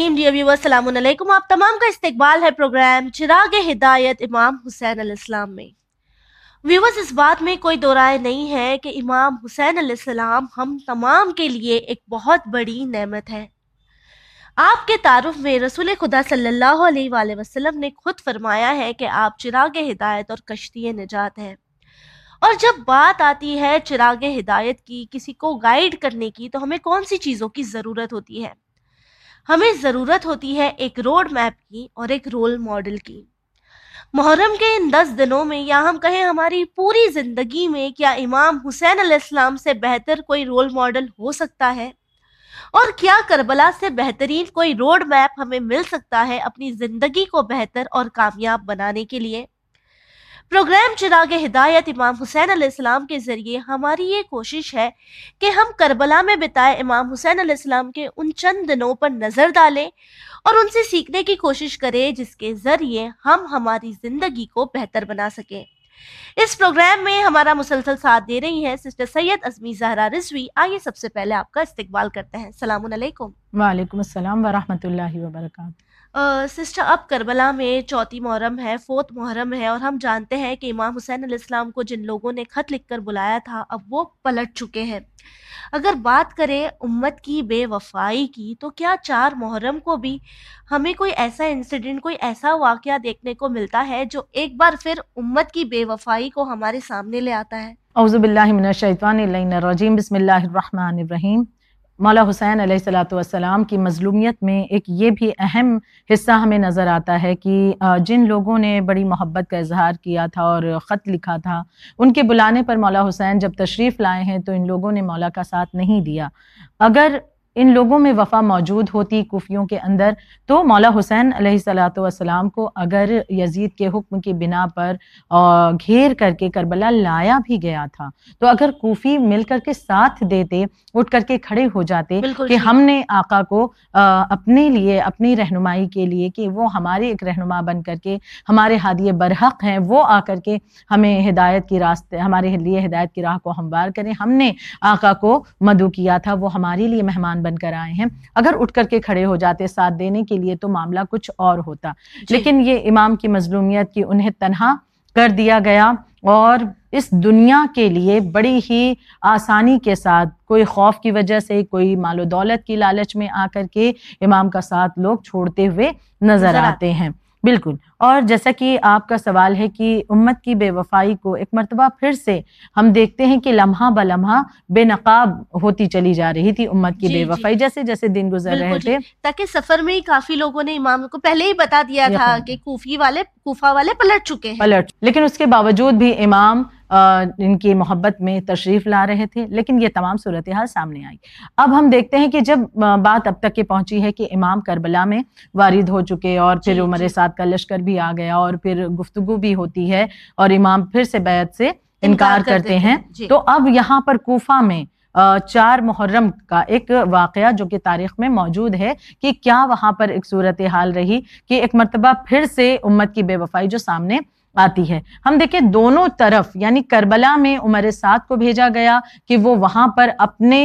الرحیم ڈیئر ویور السلام علیکم۔ آپ تمام کا استقبال ہے پروگرام چراغ ہدایت امام حسین علیہ السلام میں۔ ویورز، اس بات میں کوئی دو رائے نہیں ہے کہ امام حسین علیہ السلام ہم تمام کے لیے ایک بہت بڑی نعمت ہے آپ کے تعارف میں رسول خدا صلی اللہ علیہ وآلہ وسلم نے خود فرمایا ہے کہ آپ چراغ ہدایت اور کشتی نجات ہیں۔ اور جب بات آتی ہے چراغ ہدایت کی، کسی کو گائیڈ کرنے کی، تو ہمیں کون سی چیزوں کی ضرورت ہوتی ہے؟ ہمیں ضرورت ہوتی ہے ایک روڈ میپ کی اور ایک رول ماڈل کی۔ محرم کے ان دس دنوں میں یا ہم کہیں ہماری پوری زندگی میں کیا امام حسین علیہ السلام سے بہتر کوئی رول ماڈل ہو سکتا ہے؟ اور کیا کربلا سے بہترین کوئی روڈ میپ ہمیں مل سکتا ہے اپنی زندگی کو بہتر اور کامیاب بنانے کے لیے؟ پروگرام چراغ ہدایت امام حسین علیہ السلام کے ذریعے ہماری یہ کوشش ہے کہ ہم کربلا میں بتائے امام حسین علیہ السلام کے ان چند دنوں پر نظر ڈالیں اور ان سے سیکھنے کی کوشش کریں جس کے ذریعے ہم ہماری زندگی کو بہتر بنا سکیں۔ اس پروگرام میں ہمارا مسلسل ساتھ دے رہی ہیں سسٹر سید ازمی زہرا رضوی۔ آئیے سب سے پہلے آپ کا استقبال کرتے ہیں۔ السلام علیکم۔ وعلیکم السلام ورحمۃ اللہ وبرکاتہ۔ سسٹر، اب کربلا میں چوتھی محرم ہے فورتھ محرم ہے، اور ہم جانتے ہیں کہ امام حسین علیہ السلام کو جن لوگوں نے خط لکھ کر بلایا تھا، اب وہ پلٹ چکے ہیں۔ اگر بات کریں امت کی بے وفائی کی، تو کیا چار محرم کو بھی ہمیں کوئی ایسا انسیڈنٹ کوئی ایسا واقعہ دیکھنے کو ملتا ہے جو ایک بار پھر امت کی بے وفائی کو ہمارے سامنے لے آتا ہے؟ اعوذ باللہ من الشیطان الرجیم، بسم اللہ الرحمن الرحیم۔ مولا حسین علیہ السلاۃ والسلام کی مظلومیت میں ایک یہ بھی اہم حصہ ہمیں نظر آتا ہے کہ جن لوگوں نے بڑی محبت کا اظہار کیا تھا اور خط لکھا تھا، ان کے بلانے پر مولا حسین جب تشریف لائے ہیں تو ان لوگوں نے مولا کا ساتھ نہیں دیا۔ اگر ان لوگوں میں وفا موجود ہوتی کوفیوں کے اندر تو مولا حسین علیہ صلاۃ والسلام کو اگر یزید کے حکم کی بنا پر گھیر کر کے کربلا لایا بھی گیا تھا تو اگر کوفی مل کر کے ساتھ دیتے اٹھ کر کے کھڑے ہو جاتے کہ۔ ہم نے آقا کو اپنے لیے اپنی رہنمائی کے لیے کہ وہ ہمارے ایک رہنما بن کر کے ہمارے ہادی برحق ہیں وہ آ کر کے ہمیں ہدایت کی راستے ہمارے لیے ہدایت کی راہ کو ہموار کریں ہم نے آقا کو مدعو کیا تھا وہ ہمارے لیے مہمان بن کر آئے ہیں۔ اگر اٹھ کر کے کھڑے ہو جاتے ساتھ دینے کے لیے تو معاملہ کچھ اور ہوتا۔ جی۔ لیکن یہ امام کی مظلومیت کی انہیں تنہا کر دیا گیا اور اس دنیا کے لیے بڑی ہی آسانی کے ساتھ کوئی خوف کی وجہ سے کوئی مال و دولت کی لالچ میں آ کر کے امام کا ساتھ لوگ چھوڑتے ہوئے نظر آتے ہیں۔ بالکل۔ اور جیسا کہ آپ کا سوال ہے کہ امت کی بے وفائی کو ایک مرتبہ پھر سے ہم دیکھتے ہیں کہ لمحہ بہ لمحہ بے نقاب ہوتی چلی جا رہی تھی امت کی جی، بے جی۔ وفائی جیسے جیسے دن گزر رہے جی۔ تھے تاکہ سفر میں ہی کافی لوگوں نے امام کو پہلے ہی بتا دیا تھا کہ کوفی والے کوفہ والے پلٹ چکے ہیں پلٹ لیکن اس کے باوجود بھی امام ان کی محبت میں تشریف لا رہے تھے لیکن یہ تمام صورتحال سامنے آئی اب ہم دیکھتے ہیں کہ جب بات اب تک یہ پہنچی ہے کہ امام کربلا میں وارد ہو چکے اور پھر جی، عمر جی۔ سعد کا لشکر بھی آ گیا اور پھر گفتگو بھی ہوتی ہے اور امام پھر سے بیعت سے انکار کرتے ہیں جی۔ تو اب یہاں پر کوفہ میں چار محرم کا ایک واقعہ جو کہ تاریخ میں موجود ہے کہ کیا وہاں پر ایک صورتحال رہی کہ ایک مرتبہ پھر سے امت کی بے وفائی جو سامنے آتی ہے ہم دیکھیں دونوں طرف یعنی کربلا میں عمر سعد کو بھیجا گیا کہ وہ وہاں پر اپنے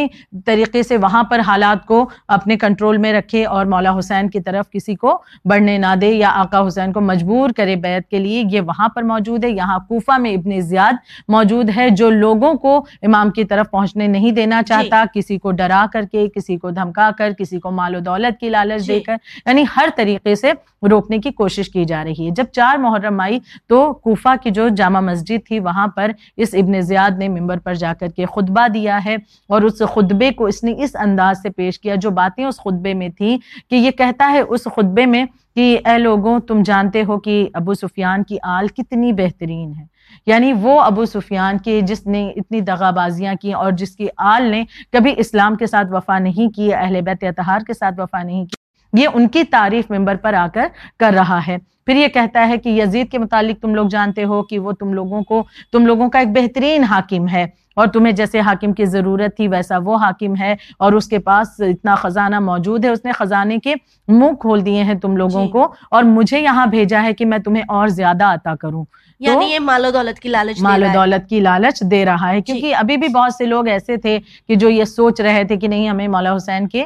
طریقے سے وہاں پر حالات کو اپنے کنٹرول میں رکھے اور مولا حسین کی طرف کسی کو بڑھنے نہ دے یا آقا حسین کو مجبور کرے بیعت کے لیے یہ وہاں پر موجود ہے یہاں کوفہ میں ابن زیاد موجود ہے جو لوگوں کو امام کی طرف پہنچنے نہیں دینا جی۔ چاہتا کسی کو ڈرا کر کے کسی کو دھمکا کر کسی کو مال و دولت کی لالچ دے جی۔ کر یعنی ہر طریقے سے روکنے کی کوشش کی جا رہی ہے جب چار محرم آئی تو تو کوفہ کی جو جامع مسجد تھی، وہاں پر اس ابن زیاد نے ممبر پر جا کر کے خطبہ دیا ہے اور اس خطبے کو اس نے اس انداز سے پیش کیا، جو باتیں اس خطبے میں تھیں کہ یہ کہتا ہے اس خطبے میں کہ اے لوگوں، تم جانتے ہو کہ ابو سفیان کی آل کتنی بہترین ہے۔ یعنی وہ ابو سفیان کی جس نے اتنی دغا بازیاں کی اور جس کی آل نے کبھی اسلام کے ساتھ وفا نہیں کی، اہل بیت اتحار کے ساتھ وفا نہیں کی، یہ ان کی تعریف ممبر پر آ کر کر رہا ہے۔ پھر یہ کہتا ہے کہ یزید کے متعلق تم لوگ جانتے ہو کہ وہ تم لوگوں کو، تم لوگوں کا ایک بہترین حاکم ہے۔ اور تمہیں جیسے حاکم کی ضرورت تھی ویسا وہ حاکم ہے اور اس کے پاس اتنا خزانہ موجود ہے اس نے خزانے کے منہ کھول دیے ہیں تم لوگوں جی۔ کو اور مجھے یہاں بھیجا ہے کہ میں تمہیں اور زیادہ عطا کروں یعنی یہ مال و دولت کی لالچ مال و۔ دولت کی لالچ دے رہا ہے جی۔ کیونکہ ابھی بھی بہت سے لوگ ایسے تھے کہ جو یہ سوچ رہے تھے کہ نہیں ہمیں مولا حسین کے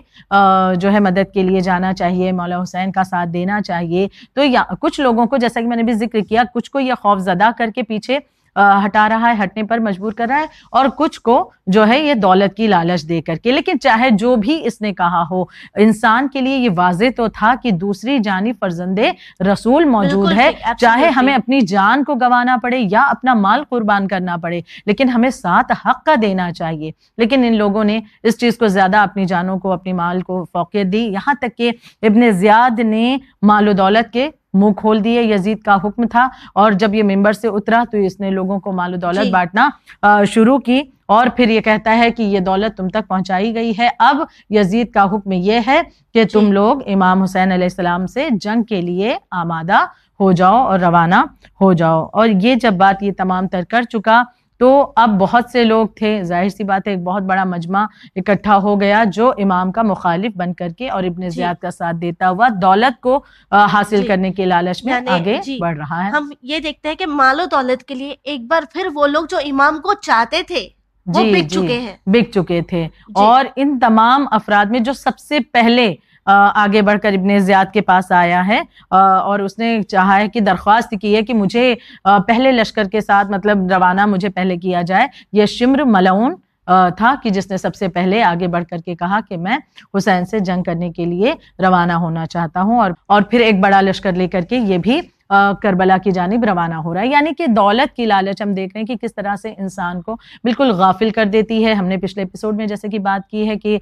جو ہے مدد کے لیے جانا چاہیے مولا حسین کا ساتھ دینا چاہیے تو کچھ لوگوں کو جیسا کہ میں نے بھی ذکر کیا کچھ کو یہ خوف زدہ کر کے پیچھے ہٹا رہا ہے ہٹنے پر مجبور کر رہا ہے اور کچھ کو جو ہے یہ دولت کی لالچ دے کر کے۔ لیکن چاہے جو بھی اس نے کہا ہو انسان کے لیے یہ واضح تو تھا کہ دوسری جانی فرزند رسول موجود ہے۔ absolutely۔ چاہے ہمیں اپنی جان کو گوانا پڑے یا اپنا مال قربان کرنا پڑے لیکن ہمیں ساتھ حق کا دینا چاہیے۔ لیکن ان لوگوں نے اس چیز کو زیادہ اپنی جانوں کو اپنی مال کو فوقیت دی۔ یہاں تک کہ ابن زیاد نے مال و دولت کے منہ کھول دیے یزید کا حکم تھا اور جب یہ ممبر سے اترا تو اس نے لوگوں کو مال و دولت جی۔ بانٹنا شروع کی اور پھر یہ کہتا ہے کہ یہ دولت تم تک پہنچائی گئی ہے اب یزید کا حکم یہ ہے کہ تم جی۔ لوگ امام حسین علیہ السلام سے جنگ کے لیے آمادہ ہو جاؤ اور روانہ ہو جاؤ اور یہ جب بات یہ تمام تر کر چکا تو اب بہت سے لوگ تھے ظاہر سی بات ہے ایک بہت بڑا مجمع اکٹھا ہو گیا جو امام کا مخالف بن کر کے اور ابن جی۔ زیاد کا ساتھ دیتا ہوا دولت کو حاصل جی۔ کرنے کے لالچ میں یعنی آگے جی، بڑھ رہا ہے ہم یہ دیکھتے ہیں کہ مال و دولت کے لیے ایک بار پھر وہ لوگ جو امام کو چاہتے تھے جی، بک چکے ہیں بک چکے تھے۔ اور ان تمام افراد میں جو سب سے پہلے آگے بڑھ کر ابن زیاد کے پاس آیا ہے اور اس نے چاہا ہے کہ درخواست کی ہے کہ مجھے پہلے لشکر کے ساتھ مطلب روانہ مجھے پہلے کیا جائے۔ یہ شمر ملعون تھا کہ جس نے سب سے پہلے آگے بڑھ کر کے کہا کہ میں حسین سے جنگ کرنے کے لیے روانہ ہونا چاہتا ہوں اور اور پھر ایک بڑا لشکر لے کر کے یہ بھی کربلا کی جانب روانہ ہو رہا ہے۔ یعنی کہ دولت کی لالچ ہم دیکھ رہے ہیں کہ کس طرح سے انسان کو بالکل غافل کر دیتی ہے۔ ہم نے پچھلے ایپیسوڈ میں جیسے کہ بات کی ہے کہ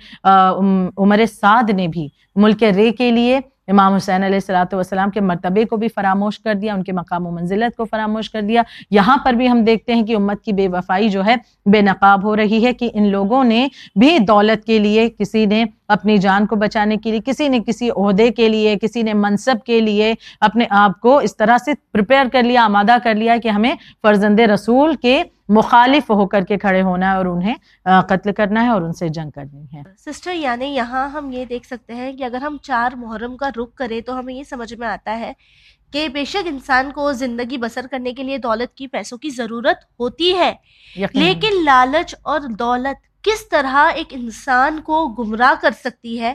عمر سعد نے بھی ملک رے کے لیے امام حسین علیہ السلاۃ والسلام کے مرتبے کو بھی فراموش کر دیا، ان کے مقام و منزلت کو فراموش کر دیا۔ یہاں پر بھی ہم دیکھتے ہیں کہ امت کی بے وفائی جو ہے، بے نقاب ہو رہی ہے کہ ان لوگوں نے بھی دولت کے لیے، کسی نے اپنی جان کو بچانے کے لیے، کسی نے کسی عہدے کے لیے، کسی نے منصب کے لیے اپنے آپ کو اس طرح سے پریپیئر کر لیا، آمادہ کر لیا کہ ہمیں فرزند رسول کے مخالف ہو کر کے کھڑے ہونا ہے اور انہیں قتل کرنا ہے اور ان سے جنگ کرنی ہے سسٹر یعنی یہاں ہم یہ دیکھ سکتے ہیں کہ اگر ہم چار محرم کا رخ کریں تو ہمیں یہ سمجھ میں آتا ہے کہ بے شک انسان کو زندگی بسر کرنے کے لیے دولت کی پیسوں کی ضرورت ہوتی ہے۔ لیکن لالچ اور دولت کس طرح ایک انسان کو گمراہ کر سکتی ہے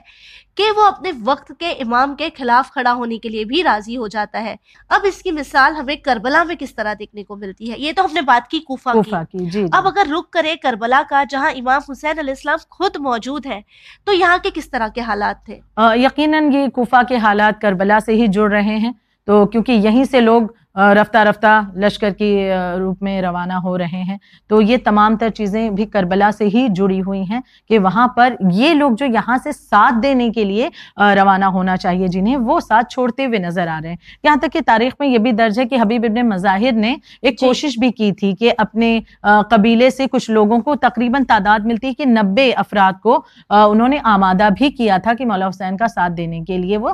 کہ وہ اپنے وقت کے امام کے خلاف کھڑا ہونے کے لیے بھی راضی ہو جاتا ہے؟ اب اس کی مثال ہمیں کربلا میں کس طرح دیکھنے کو ملتی ہے؟ یہ تو ہم نے بات کی کوفہ کی۔ کی جی جی۔ اب اگر رخ کرے کربلا کا جہاں امام حسین علیہ السلام خود موجود ہے تو یہاں کے کس طرح کے حالات تھے؟ یقیناً یہ کوفہ کے حالات کربلا سے ہی جڑ رہے ہیں۔ تو کیونکہ یہیں سے لوگ رفتہ رفتہ لشکر کی روپ میں روانہ ہو رہے ہیں تو یہ تمام تر چیزیں بھی کربلا سے ہی جڑی ہوئی ہیں کہ وہاں پر یہ لوگ جو یہاں سے ساتھ دینے کے لیے روانہ ہونا چاہیے جنہیں وہ ساتھ چھوڑتے ہوئے نظر آ رہے ہیں یہاں تک کہ تاریخ میں یہ بھی درج ہے کہ حبیب ابن مظاہر نے ایک جی۔ کوشش بھی کی تھی کہ اپنے قبیلے سے کچھ لوگوں کو تقریباً تعداد ملتی ہے کہ نبے افراد کو انہوں نے آمادہ بھی کیا تھا کہ مولا حسین کا ساتھ دینے کے لیے وہ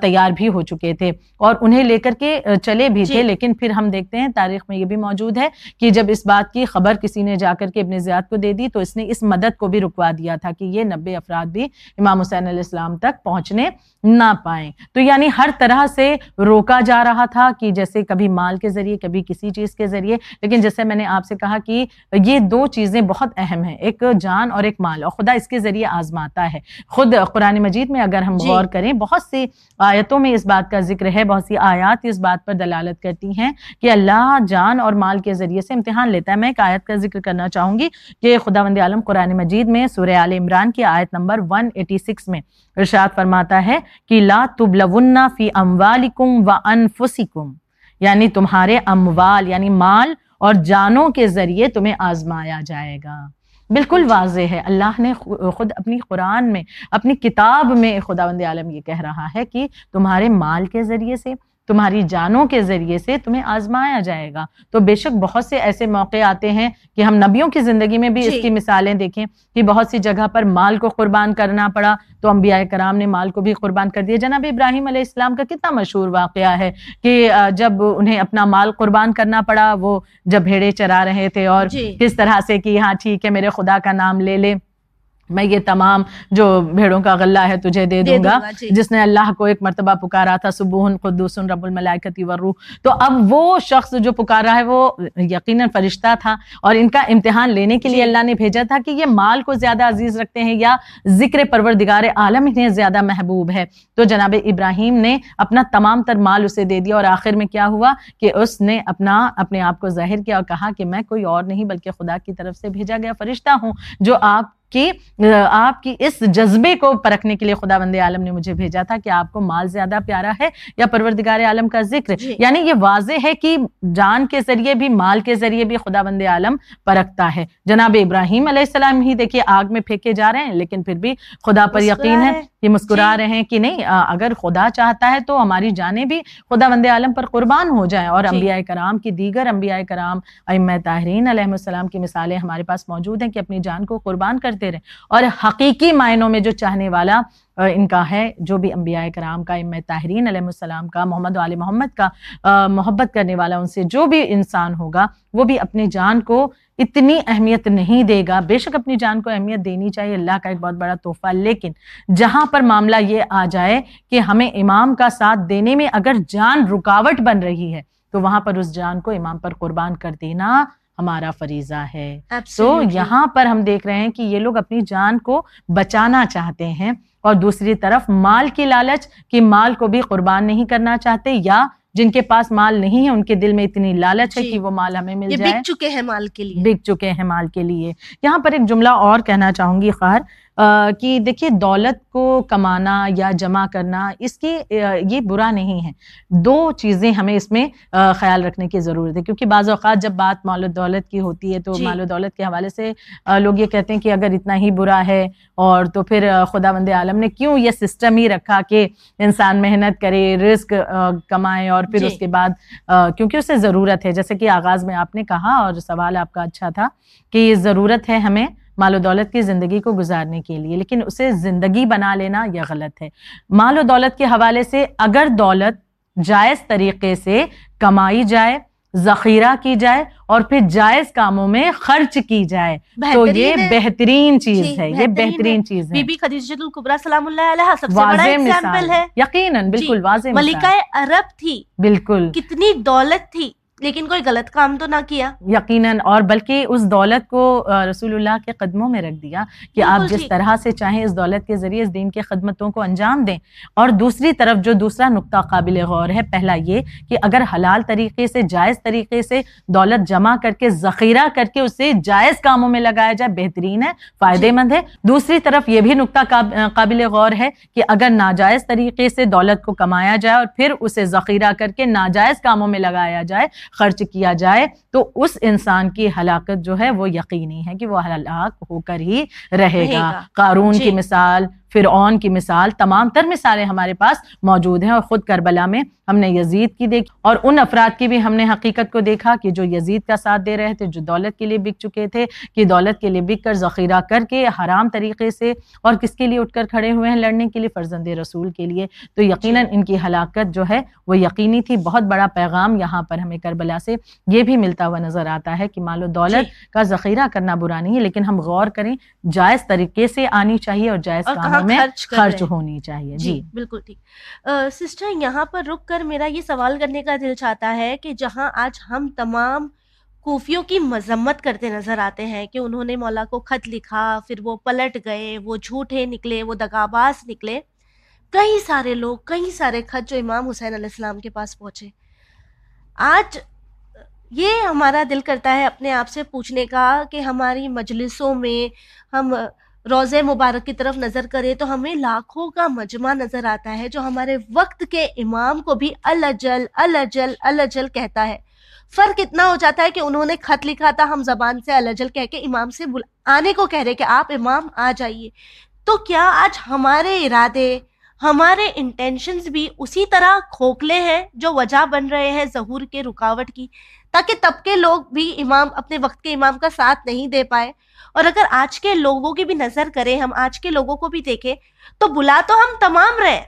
تیار بھی ہو چکے تھے اور انہیں لے کر کے چلے بھی جی۔ تھے لیکن پھر ہم دیکھتے ہیں تاریخ میں یہ بھی موجود ہے کہ جب اس بات کی خبر کسی نے جا کر کے ابن زیاد کو دے دی تو اس نے اس مدد کو بھی رکوا دیا تھا کہ یہ نبے افراد بھی امام حسین علیہ السلام تک پہنچنے نہ پائیں۔ تو یعنی ہر طرح سے روکا جا رہا تھا کہ جیسے کبھی مال کے ذریعے کبھی کسی چیز کے ذریعے۔ لیکن جیسے میں نے آپ سے کہا کہ یہ دو چیزیں بہت اہم ہیں ایک جان اور ایک مال اور خدا اس کے ذریعے آزماتا ہے۔ خود قرآن مجید میں اگر ہم جی۔ غور کریں بہت سی آیتوں میں اس بات کا ذکر ہے بہت سی آیات اس بات پر دلالت کرتی ہیں کہ اللہ جان اور مال کے ذریعے سے امتحان لیتا ہے۔ میں ایک آیت کا ذکر کرنا چاہوں گی کہ خدا وند عالم قرآن مجید میں سورہ آل عمران کی آیت نمبر 186 میں ارشاد فرماتا ہے کہ لا تبلون فی اموالکم و انفسکم یعنی تمہارے اموال یعنی مال اور جانوں کے ذریعے تمہیں آزمایا جائے گا۔ بالکل واضح ہے۔ اللہ نے خود اپنی قرآن میں، اپنی کتاب میں خداوند عالم یہ کہہ رہا ہے کہ تمہارے مال کے ذریعے سے تمہاری جانوں کے ذریعے سے تمہیں آزمایا جائے گا۔ تو بے شک بہت سے ایسے موقع آتے ہیں کہ ہم نبیوں کی زندگی میں بھی اس جی۔ کی مثالیں دیکھیں کہ بہت سی جگہ پر مال کو قربان کرنا پڑا تو انبیاء کرام نے مال کو بھی قربان کر دیا۔ جناب ابراہیم علیہ السلام کا کتنا مشہور واقعہ ہے کہ جب انہیں اپنا مال قربان کرنا پڑا وہ جب بھیڑے چرا رہے تھے اور جی۔ کس طرح سے کہ ہاں ٹھیک ہے میرے خدا کا نام لے لے۔ میں یہ تمام جو بھیڑوں کا غلہ ہے تجھے دے دوں گا جی۔ جس نے اللہ کو ایک مرتبہ پکارا تھا صبح قدوس رب الملائکتی والروح تو اب وہ شخص جو پکار رہا ہے وہ یقیناً فرشتہ تھا اور ان کا امتحان لینے کے لیے جی۔ اللہ نے بھیجا تھا کہ یہ مال کو زیادہ عزیز رکھتے ہیں یا ذکر پروردگار عالم انہیں زیادہ محبوب ہے تو جناب ابراہیم نے اپنا تمام تر مال اسے دے دیا اور آخر میں کیا ہوا کہ اس نے اپنا اپنے آپ کو ظاہر کیا اور کہا کہ میں کوئی اور نہیں بلکہ خدا کی طرف سے بھیجا گیا فرشتہ ہوں جو آپ کی آپ کی اس جذبے کو پرکھنے کے لیے خدا بند عالم نے مجھے بھیجا تھا کہ آپ کو مال زیادہ پیارا ہے یا پروردگار عالم کا ذکر جی۔ یعنی یہ واضح ہے کہ جان کے ذریعے بھی مال کے ذریعے بھی خدا بند عالم پرکھتا ہے جناب ابراہیم علیہ السلام ہی دیکھیے آگ میں پھینکے جا رہے ہیں لیکن پھر بھی خدا پر یقین ہے۔ یہ مسکرا جی۔ رہے ہیں کہ نہیں اگر خدا چاہتا ہے تو ہماری جانیں بھی خدا بند عالم پر قربان ہو جائیں اور جی۔ انبیاء کرام کی دیگر انبیاء کرام ائمہ طاہرین علیہ السلام کی مثالیں ہمارے پاس موجود ہیں کہ اپنی جان کو قربان کرتے رہیں اور حقیقی معنوں میں جو چاہنے والا ان کا ہے جو بھی انبیاء کرام کا ائمہ طاہرین علیہ السلام کا محمد و آل محمد کا محبت کرنے والا ان سے جو بھی انسان ہوگا وہ بھی اپنی جان کو اتنی اہمیت نہیں دے گا۔ بے شک اپنی جان کو اہمیت دینی چاہیے اللہ کا ایک بہت بڑا تحفہ۔ لیکن جہاں پر معاملہ یہ آ جائے کہ ہمیں امام کا ساتھ دینے میں اگر جان رکاوٹ بن رہی ہے تو وہاں پر اس جان کو امام پر قربان کر دینا ہمارا فریضہ ہے۔ تو Absolutely. یہاں پر ہم دیکھ رہے ہیں کہ یہ لوگ اپنی جان کو بچانا چاہتے ہیں۔ اور دوسری طرف مال کی لالچ کہ مال کو بھی قربان نہیں کرنا چاہتے یا جن کے پاس مال نہیں ہے ان کے دل میں اتنی لالچ ہے جی۔ کہ وہ مال ہمیں مل یہ جائے۔ بک چکے ہیں مال کے لیے۔ بک چکے ہیں مال کے لیے۔ یہاں پر ایک جملہ اور کہنا چاہوں گی خیر آ، کہ دیکھیے دولت کو کمانا یا جمع کرنا اس کی یہ برا نہیں ہے دو چیزیں ہمیں اس میں خیال رکھنے کی ضرورت ہے کیونکہ بعض اوقات جب بات مال و دولت کی ہوتی ہے تو جی۔ مال و دولت کے حوالے سے لوگ یہ کہتے ہیں کہ اگر اتنا ہی برا ہے اور تو پھر خدا بند عالم نے کیوں یہ سسٹم ہی رکھا کہ انسان محنت کرے رزق کمائے اور پھر جی۔ اس کے بعد کیونکہ اسے ضرورت ہے جیسے کہ آغاز میں آپ نے کہا اور سوال آپ کا اچھا تھا کہ یہ ضرورت ہے ہمیں مال و دولت کی زندگی کو گزارنے کے لیے لیکن اسے زندگی بنا لینا یہ غلط ہے۔ مال و دولت کے حوالے سے اگر دولت جائز طریقے سے کمائی جائے ذخیرہ کی جائے اور پھر جائز کاموں میں خرچ کی جائے تو یہ بہترین چیز جی، ہے۔ یہ بہترین چیز بی ہے۔ بی خدیجہ الکبریٰ سلام اللہ علیہ سب سے بڑا ایگزامپل ہے۔ یقیناً بالکل واضح ملکہ عرب تھی۔ بالکل۔ کتنی دولت تھی۔ لیکن کوئی غلط کام تو نہ کیا یقیناً اور بلکہ اس دولت کو رسول اللہ کے قدموں میں رکھ دیا کہ آپ جس ٹھیک۔ طرح سے چاہیں اس دولت کے ذریعے اس دین کے خدمتوں کو انجام دیں اور دوسری طرف جو دوسرا نقطہ قابل غور ہے پہلا یہ کہ اگر حلال طریقے سے جائز طریقے سے دولت جمع کر کے ذخیرہ کر کے اسے جائز کاموں میں لگایا جائے بہترین ہے فائدے جی۔ مند ہے دوسری طرف یہ بھی نقطہ قابل غور ہے کہ اگر ناجائز طریقے سے دولت کو کمایا جائے اور پھر اسے ذخیرہ کر کے ناجائز کاموں میں لگایا جائے خرچ کیا جائے تو اس انسان کی ہلاکت جو ہے وہ یقینی ہے کہ وہ ہلاک ہو کر ہی رہے گا۔ قارون جی۔ کی مثال فرعون کی مثال تمام تر مثالیں ہمارے پاس موجود ہیں اور خود کربلا میں ہم نے یزید کی دیکھی اور ان افراد کی بھی ہم نے حقیقت کو دیکھا کہ جو یزید کا ساتھ دے رہے تھے جو دولت کے لیے بک چکے تھے کہ دولت کے لیے بک کر ذخیرہ کر کے حرام طریقے سے اور کس کے لیے اٹھ کر کھڑے ہوئے ہیں لڑنے کے لیے فرزند رسول کے لیے تو یقیناً ان کی ہلاکت جو ہے وہ یقینی تھی بہت بڑا پیغام یہاں پر ہمیں کربلا سے یہ بھی ملتا ہوا نظر آتا ہے کہ مال و دولت جی۔ کا ذخیرہ کرنا برا نہیں ہے لیکن ہم غور کریں جائز طریقے سے آنی چاہیے اور جائز اور کاموں میں خرچ۔ ہونی چاہیے۔ جی جی۔ بالکل ٹھیک۔ سسٹر یہاں پر رک کر میرا یہ سوال کرنے کا دل چاہتا ہے کہ جہاں آج ہم تمام کوفیوں کی مذمت کرتے نظر آتے ہیں کہ انہوں نے مولا کو خط لکھا پھر وہ پلٹ گئے وہ جھوٹے نکلے وہ دگاباز نکلے کئی سارے لوگ کئی سارے خط جو امام حسین علیہ السلام کے پاس پہنچے۔ آج یہ ہمارا دل کرتا ہے اپنے آپ سے پوچھنے کا کہ ہماری مجلسوں میں ہم روز مبارک کی طرف نظر کریں تو ہمیں لاکھوں کا مجمع نظر آتا ہے جو ہمارے وقت کے امام کو بھی الجل الجل الجل کہتا ہے۔ فرق اتنا ہو جاتا ہے کہ انہوں نے خط لکھا تھا ہم زبان سے الجل کہہ کے امام سے بل... آنے کو کہہ رہے کہ آپ امام آ جائیے۔ تو کیا آج ہمارے ارادے، ہمارے انٹینشنز بھی اسی طرح کھوکھلے ہیں جو وجہ بن رہے ہیں ظہور کے رکاوٹ کی، تاکہ تب کے لوگ بھی امام، اپنے وقت کے امام کا ساتھ نہیں دے پائے۔ اور اگر آج کے لوگوں کی بھی نظر کریں، ہم آج کے لوگوں کو بھی دیکھیں، تو بلا تو ہم تمام رہے۔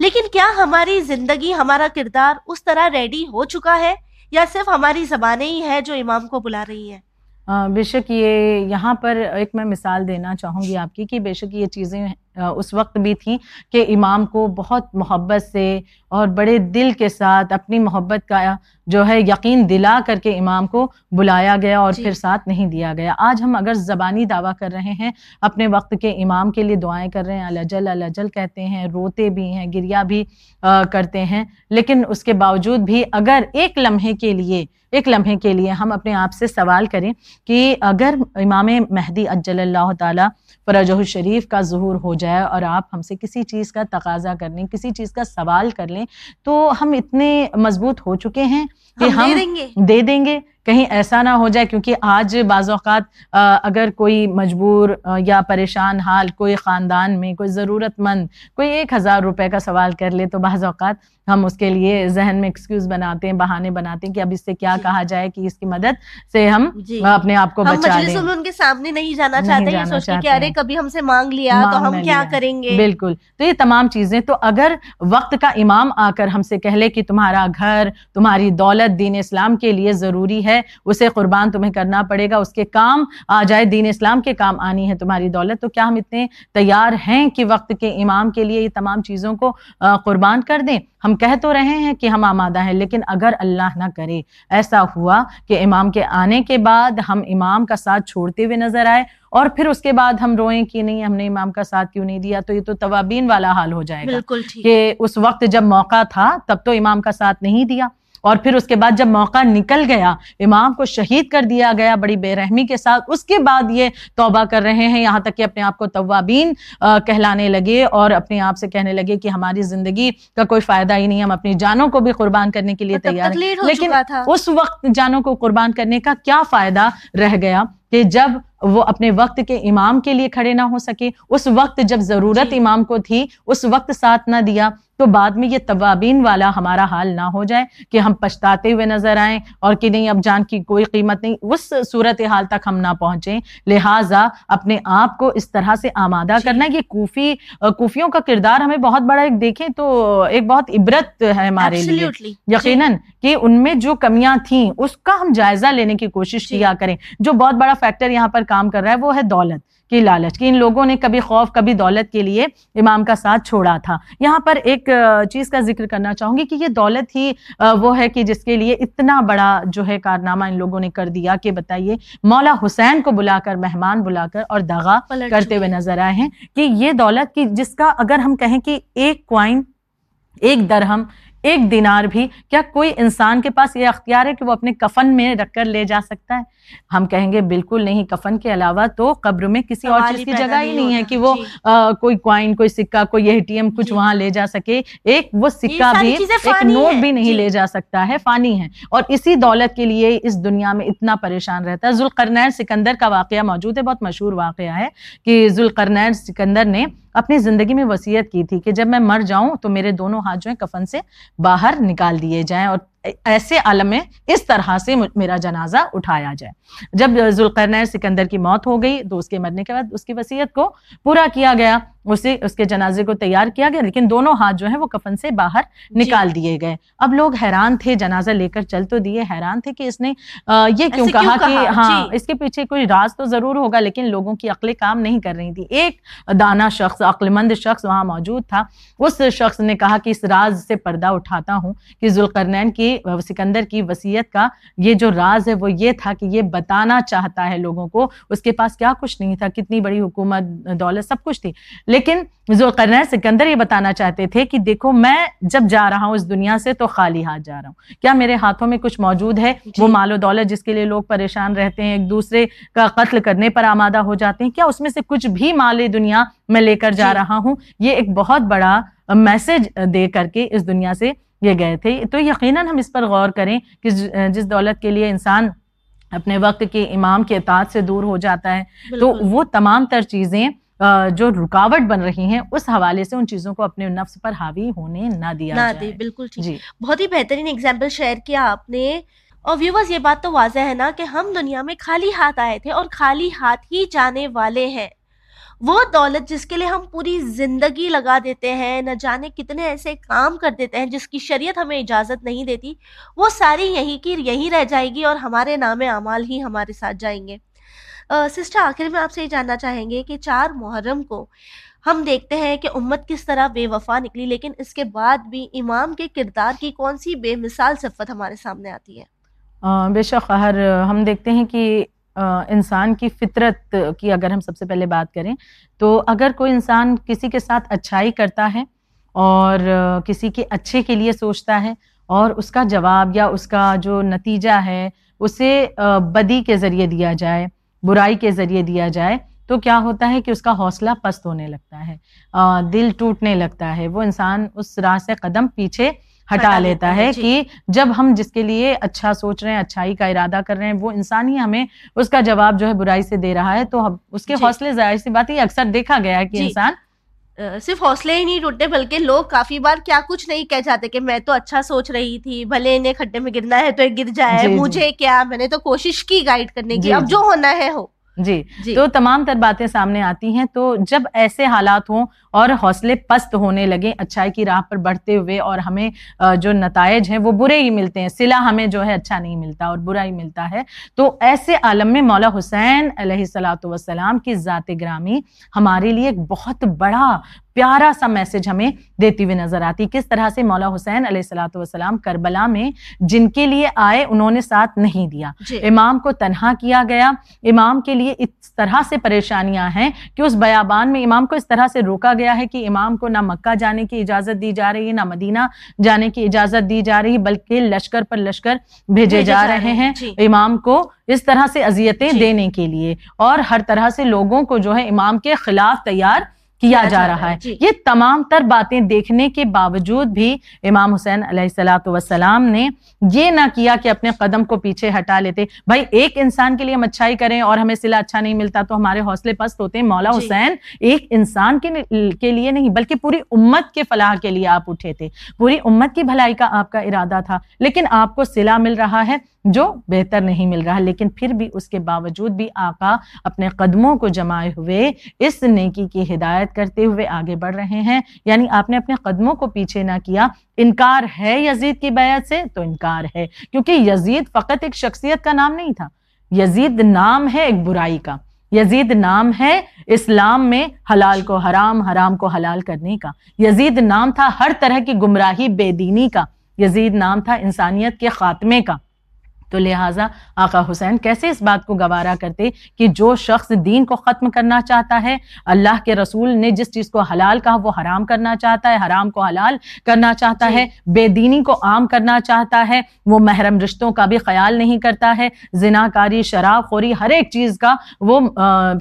لیکن کیا ہماری زندگی، ہمارا کردار اس طرح ریڈی ہو چکا ہے یا صرف ہماری زبانیں ہی ہیں جو امام کو بلا رہی ہیں؟ بے شک یہ یہاں پر ایک میں مثال دینا چاہوں گی آپ کی کہ بے شک یہ چیزیں اس وقت بھی تھیں کہ امام کو بہت محبت سے اور بڑے دل کے ساتھ اپنی محبت کا جو ہے یقین دلا کر کے امام کو بلایا گیا اور جی۔ پھر ساتھ نہیں دیا گیا۔ آج ہم اگر زبانی دعویٰ کر رہے ہیں اپنے وقت کے امام کے لیے دعائیں کر رہے ہیں الجل الجل کہتے ہیں روتے بھی ہیں گریا بھی کرتے ہیں لیکن اس کے باوجود بھی اگر ایک لمحے کے لیے ایک لمحے کے لیے ہم اپنے آپ سے سوال کریں کہ اگر امام مہدی اجل اللہ تعالیٰ فرجہ الشریف کا ظہور ہو جائے اور آپ ہم سے کسی چیز کا تقاضا کر لیں کسی چیز کا سوال کر لیں تو ہم اتنے مضبوط ہو چکے ہیں کہ ہم دے دیں گے۔ کہیں ایسا نہ ہو جائے کیونکہ آج بعض اوقات اگر کوئی مجبور یا پریشان حال کوئی خاندان میں کوئی ضرورت مند کوئی ایک ہزار روپے کا سوال کر لے تو بعض اوقات ہم اس کے لیے ذہن میں ایکسکیوز بناتے ہیں بہانے بناتے ہیں کہ اب اس سے کیا جی۔ کہا جائے کہ اس کی مدد سے ہم جی۔ اپنے آپ کو بچا لیں۔ ان کے سامنے نہیں جانا چاہتے ہیں کہ ارے کبھی ہم سے مانگ لیا تو ہم کیا کریں گے؟ بالکل۔ تو یہ تمام چیزیں تو اگر وقت کا امام آ کر ہم سے کہہ لے کہ تمہارا گھر تمہاری دولت دین اسلام کے لیے ضروری ہے اسے قربان تمہیں کرنا پڑے گا اس کے کام آ جائے دین اسلام کے کام آنی ہے تمہاری دولت۔ تو کیا ہم اتنے تیار ہیں کہ وقت کے امام کے لیے یہ تمام چیزوں کو قربان کر دیں؟ ہم کہہ تو رہے ہیں کہ ہم آمادہ ہیں لیکن اگر اللہ نہ کرے ایسا ہوا کہ امام کے آنے کے بعد ہم امام کا ساتھ چھوڑتے ہوئے نظر آئے اور پھر اس کے بعد ہم روئیں کہ نہیں ہم نے امام کا ساتھ کیوں نہیں دیا؟ تو یہ تو توابین والا حال ہو جائے گا کہ اس وقت جب موقع تھا تب تو امام کا ساتھ نہیں دیا۔ اور پھر اس کے بعد جب موقع نکل گیا امام کو شہید کر دیا گیا بڑی بے رحمی کے ساتھ اس کے بعد یہ توبہ کر رہے ہیں۔ یہاں تک کہ اپنے آپ کو توابین کہلانے لگے اور اپنے آپ سے کہنے لگے کہ ہماری زندگی کا کوئی فائدہ ہی نہیں ہم اپنی جانوں کو بھی قربان کرنے کے لیے تیار ہیں۔ لیکن اس وقت جانوں کو قربان کرنے کا کیا فائدہ رہ گیا؟ کہ جب وہ اپنے وقت کے امام کے لیے کھڑے نہ ہو سکے اس وقت جب ضرورت جی۔ امام کو تھی اس وقت ساتھ نہ دیا تو بعد میں یہ توابین والا ہمارا حال نہ ہو جائے کہ ہم پچھتاتے ہوئے نظر آئیں اور کہ نہیں اب جان کی کوئی قیمت نہیں۔ اس صورت حال تک ہم نہ پہنچیں۔ لہٰذا اپنے آپ کو اس طرح سے آمادہ جی۔ کرنا یہ کوفی کوفیوں کا کردار ہمیں بہت بڑا ایک دیکھیں تو ایک بہت عبرت ہے ہمارے لیے۔ یقیناً کہ ان میں جو کمیاں تھیں اس کا ہم جائزہ لینے کی کوشش جی۔ کیا کریں۔ جو بہت بڑا فیکٹر یہاں پر کام کر رہا ہے وہ ہے دولت کی لالچ کہ ان لوگوں نے کبھی خوف کبھی دولت کے لیے امام کا ساتھ چھوڑا تھا۔ یہاں پر ایک چیز کا ذکر کرنا چاہوں گی کہ یہ دولت ہی وہ ہے کہ جس کے لیے اتنا بڑا جو ہے کارنامہ ان لوگوں نے کر دیا کہ بتائیے مولا حسین کو بلا کر مہمان بلا کر اور دغا کرتے ہوئے نظر آئے ہیں کہ یہ دولت کی جس کا اگر ہم کہیں کہ ایک کوائن ایک درہم ایک دینار بھی کیا کوئی انسان کے پاس یہ اختیار ہے کہ وہ اپنے کفن میں رکھ کر لے جا سکتا ہے ہم کہیں گے بالکل نہیں کفن کے علاوہ تو قبر میں کسی اور چیز کی جگہ ہی نہیں ہے کہ وہ جی۔ کوئی کوائن کوئی سکہ کوئی اے ٹی ایم کچھ جی۔ وہاں لے جا سکے ایک وہ سکہ بھی ایک نوٹ بھی نہیں جی۔ لے جا سکتا ہے فانی ہے اور اسی دولت کے لیے اس دنیا میں اتنا پریشان رہتا ہے ذوالقرنین سکندر کا واقعہ موجود ہے بہت مشہور واقعہ ہے کہ ذوالقرنین سکندر نے اپنی زندگی میں وسیعت کی تھی کہ جب میں مر جاؤں تو میرے دونوں ہاتھ جو ہیں کفن سے باہر نکال دیے جائیں اور ایسے عالم میں اس طرح سے میرا جنازہ اٹھایا جائے۔ جب ذوالقرنین سکندر کی موت ہو گئی تو اس کے مرنے کے بعد اس کی وسیعت کو پورا کیا گیا اسے اس کے جنازے کو تیار کیا گیا لیکن دونوں ہاتھ جو ہیں وہ کفن سے باہر جی۔ نکال دیے گئے۔ اب لوگ حیران تھے جنازہ لے کر چل تو دیے حیران تھے کہ اس نے یہ کیوں کہا کہ ہاں جی۔ اس کے پیچھے کوئی راز تو ضرور ہوگا لیکن لوگوں کی عقلیں کام نہیں کر رہی تھی۔ ایک دانا شخص عقل مند شخص وہاں موجود تھا۔ اس شخص نے کہا کہ اس راز سے پردہ اٹھاتا ہوں کہ ذوالقرنین کی سکندر کی وسیعت کا یہ جو راز ہے وہ یہ تھا کہ یہ بتانا چاہتا ہے لوگوں کو اس کے پاس کیا کچھ نہیں تھا کتنی بڑی حکومت دولت سب کچھ تھی۔ لیکن ذوالقرنین سکندر یہ بتانا چاہتے تھے کہ دیکھو میں جب جا رہا ہوں اس دنیا سے تو خالی ہاتھ جا رہا ہوں۔ کیا میرے ہاتھوں میں کچھ موجود ہے؟ جی۔ وہ مال و دولت جس کے لیے لوگ پریشان رہتے ہیں ایک دوسرے کا قتل کرنے پر آمادہ ہو جاتے ہیں۔ کیا اس میں سے کچھ بھی مال دنیا میں لے کر جا جی۔ رہا ہوں؟ یہ ایک بہت بڑا میسج دے کر کے اس دنیا سے یہ گئے تھے۔ تو یقیناً ہم اس پر غور کریں کہ جس دولت کے لیے انسان اپنے وقت کے امام کے اطاعت سے دور ہو جاتا ہے تو وہ تمام تر چیزیں جو رکاوٹ بن رہی ہیں اس حوالے سے ان چیزوں کو اپنے نفس پر حاوی ہونے نہ دیا نہ دے بالکل ٹھیک۔ جی۔ بہت ہی بہترین اگزامپل شیئر کیا آپ نے۔ اور ویورز یہ بات تو واضح ہے نا کہ ہم دنیا میں خالی ہاتھ آئے تھے اور خالی ہاتھ ہی جانے والے ہیں۔ وہ دولت جس کے لیے ہم پوری زندگی لگا دیتے ہیں، نہ جانے کتنے ایسے کام کر دیتے ہیں جس کی شریعت ہمیں اجازت نہیں دیتی، وہ ساری یہیں کی یہیں رہ جائے گی اور ہمارے نام اعمال ہی ہمارے ساتھ جائیں گے۔ سسٹر، آخر میں آپ سے یہ جاننا چاہیں گے کہ چار محرم کو ہم دیکھتے ہیں کہ امت کس طرح بے وفا نکلی، لیکن اس کے بعد بھی امام کے کردار کی کون سی بے مثال صفت ہمارے سامنے آتی ہے؟ بے شک ہر ہم دیکھتے ہیں کہ انسان کی فطرت کی اگر ہم سب سے پہلے بات کریں، تو اگر کوئی انسان کسی کے ساتھ اچھائی کرتا ہے اور کسی کے اچھے کے لیے سوچتا ہے اور اس کا جواب یا اس کا جو نتیجہ ہے، اسے بدی کے ذریعے دیا جائے، برائی کے ذریعے دیا جائے، تو کیا ہوتا ہے کہ اس کا حوصلہ پست ہونے لگتا ہے دل ٹوٹنے لگتا ہے، وہ انسان اس راہ سے قدم پیچھے ہٹا لیتا ہے جی۔ کہ جب ہم جس کے لیے اچھا سوچ رہے ہیں اچھائی کا ارادہ کر رہے ہیں وہ انسان ہی ہمیں اس کا جواب جو ہے برائی سے دے رہا ہے۔ تو اس کے جی۔ حوصلے ظاہر سی بات یہ اکثر دیکھا گیا ہے کہ جی۔ انسان صرف حوصلے ہی نہیں ٹوٹتے بلکہ لوگ کافی بار کیا کچھ نہیں کہہ جاتے کہ میں تو اچھا سوچ رہی تھی بھلے انہیں کھڈے میں گرنا ہے تو گر جائے مجھے کیا میں نے تو کوشش کی گائیڈ کرنے کی اب جو ہونا ہے ہو۔ جی۔ تو تمام تر باتیں سامنے آتی ہیں۔ تو جب ایسے حالات ہوں اور حوصلے پست ہونے لگے اچھائی کی راہ پر بڑھتے ہوئے اور ہمیں جو نتائج ہیں وہ برے ہی ملتے ہیں۔ سلا ہمیں جو ہے اچھا نہیں ملتا اور برا ہی ملتا ہے۔ تو ایسے عالم میں مولا حسین علیہ السلاۃ وسلام کی ذات گرامی ہمارے لیے ایک بہت بڑا پیارا سا میسج ہمیں دیتی ہوئی نظر آتی۔ کس طرح سے مولا حسین علیہ السلاۃ والسلام کربلا میں جن کے لیے آئے انہوں نے ساتھ نہیں دیا۔ جی۔ امام کو تنہا کیا گیا۔ امام کے لیے اس طرح سے پریشانیاں ہیں کہ اس بیابان میں امام کو اس طرح سے روکا گیا ہے کہ امام کو نہ مکہ جانے کی اجازت دی جا رہی ہے نہ مدینہ جانے کی اجازت دی جا رہی بلکہ لشکر پر لشکر بھیجے جا رہے ہیں جی۔ امام کو اس طرح سے اذیتیں جی۔ دینے کے لیے اور ہر طرح سے لوگوں کو جو ہے امام کے خلاف تیار کیا جا رہا ہے۔ جی۔ یہ تمام تر باتیں دیکھنے کے باوجود بھی امام حسین علیہ السلاۃ وسلام نے یہ نہ کیا کہ اپنے قدم کو پیچھے ہٹا لیتے۔ بھائی ایک انسان کے لیے ہم اچھائی کریں اور ہمیں سلا اچھا نہیں ملتا تو ہمارے حوصلے پست ہوتے۔ ہیں مولا جی۔ حسین ایک انسان کے لیے نہیں بلکہ پوری امت کے فلاح کے لیے آپ اٹھے تھے۔ پوری امت کی بھلائی کا آپ کا ارادہ تھا۔ لیکن آپ کو سلا مل رہا ہے جو بہتر نہیں مل رہا۔ لیکن پھر بھی اس کے باوجود بھی آقا اپنے قدموں کو جمائے ہوئے اس نیکی کی ہدایت کرتے ہوئے آگے بڑھ رہے ہیں۔ یعنی آپ نے اپنے قدموں کو پیچھے نہ کیا۔ انکار ہے یزید کی بیعت سے تو انکار ہے، کیونکہ یزید فقط ایک شخصیت کا نام نہیں تھا۔ یزید نام ہے ایک برائی کا۔ یزید نام ہے اسلام میں حلال کو حرام حرام کو حلال کرنے کا۔ یزید نام تھا ہر طرح کی گمراہی، بے دینی کا۔ یزید نام تھا انسانیت کے خاتمے کا۔ تو لہٰذا آقا حسین کیسے اس بات کو گوارا کرتے کہ جو شخص دین کو ختم کرنا چاہتا ہے اللہ کے رسول نے جس چیز کو حلال کہا وہ حرام کرنا چاہتا ہے حرام کو حلال کرنا چاہتا جی۔ ہے بے دینی کو عام کرنا چاہتا ہے وہ محرم رشتوں کا بھی خیال نہیں کرتا ہے زنا کاری شراب خوری ہر ایک چیز کا وہ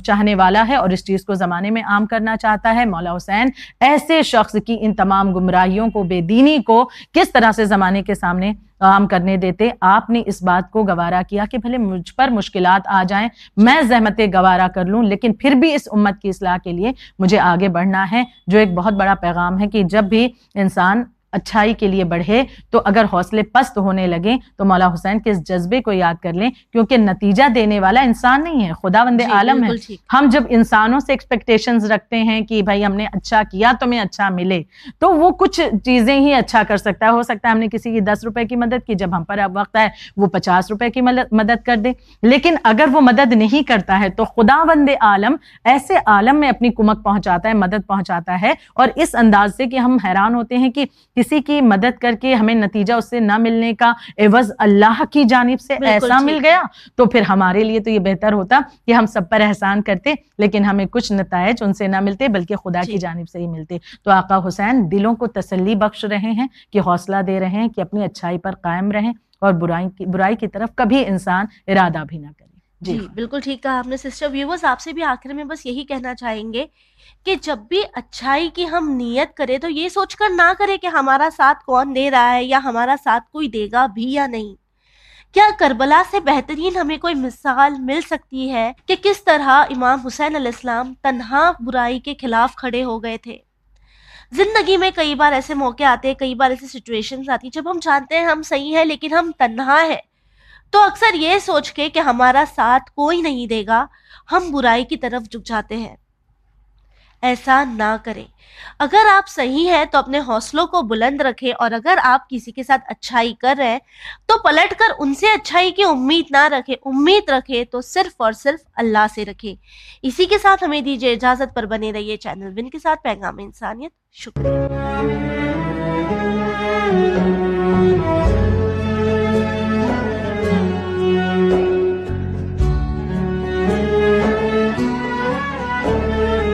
چاہنے والا ہے اور اس چیز کو زمانے میں عام کرنا چاہتا ہے مولا حسین ایسے شخص کی ان تمام گمراہیوں کو بے دینی کو کس طرح سے زمانے کے سامنے کام کرنے دیتے، آپ نے اس بات کو گوارا کیا کہ بھلے مجھ پر مشکلات آ جائیں، میں زحمتیں گوارا کر لوں، لیکن پھر بھی اس امت کی اصلاح کے لیے مجھے آگے بڑھنا ہے، جو ایک بہت بڑا پیغام ہے کہ جب بھی انسان اچھائی کے لیے بڑھے تو اگر حوصلے پست ہونے لگے تو مولا حسین کے اس جذبے کو یاد کر لیں کیونکہ نتیجہ دینے والا انسان نہیں ہے خدا بند جی، عالم ہے۔ ہم جب انسانوں سے ایکسپیکٹیشنز رکھتے ہیں کہ بھائی ہم نے اچھا کیا تو میں اچھا ملے تو وہ کچھ چیزیں ہی اچھا کر سکتا ہے۔ ہو سکتا ہے ہم نے کسی کی دس روپے کی مدد کی جب ہم پر اب وقت ہے وہ پچاس روپے کی مدد کر دے۔ لیکن اگر وہ مدد نہیں کرتا ہے تو خدا بند عالم ایسے عالم میں اپنی کمک پہنچاتا ہے مدد پہنچاتا ہے۔ اور اس انداز سے کہ ہم حیران ہوتے ہیں کہ کسی کی مدد کر کے ہمیں نتیجہ اس سے نہ ملنے کا عوض اللہ کی جانب سے ایسا مل گیا تو پھر ہمارے لیے تو یہ بہتر ہوتا کہ ہم سب پر احسان کرتے لیکن ہمیں کچھ نتائج ان سے نہ ملتے بلکہ خدا کی جی۔ جانب سے ہی ملتے۔ تو آقا حسین دلوں کو تسلی بخش رہے ہیں کہ حوصلہ دے رہے ہیں کہ اپنی اچھائی پر قائم رہیں اور برائی کی برائی کی طرف کبھی انسان ارادہ بھی نہ کرے۔ جی۔, جی, بالکل ٹھیک کہا آپ نے۔ سسٹر ویورز آپ سے بھی آخر میں بس یہی کہنا چاہیں گے کہ جب بھی اچھائی کی ہم نیت کرے تو یہ سوچ کر نہ کرے کہ ہمارا ساتھ کون دے رہا ہے یا ہمارا ساتھ کوئی دے گا بھی یا نہیں۔ کیا کربلا سے بہترین ہمیں کوئی مثال مل سکتی ہے کہ کس طرح امام حسین علیہ السلام تنہا برائی کے خلاف کھڑے ہو گئے تھے؟ زندگی میں کئی بار ایسے موقع آتے ہیں کئی بار ایسی سچویشنز آتی جب ہم جانتے ہیں ہم صحیح ہیں لیکن ہم تنہا ہیں۔ تو اکثر یہ سوچ کے کہ ہمارا ساتھ کوئی نہیں دے گا، ہم برائی کی طرف جھک جاتے ہیں۔ ایسا نہ کریں۔ اگر آپ صحیح ہیں تو اپنے حوصلوں کو بلند رکھیں اور اگر آپ کسی کے ساتھ اچھائی کر رہے ہیں تو پلٹ کر ان سے اچھائی کی امید نہ رکھیں۔ امید رکھیں تو صرف اور صرف اللہ سے رکھیں۔ اسی کے ساتھ ہمیں دیجیے اجازت پر بنے رہیے چینل ون کے ساتھ، پیغام انسانیت۔ شکریہ۔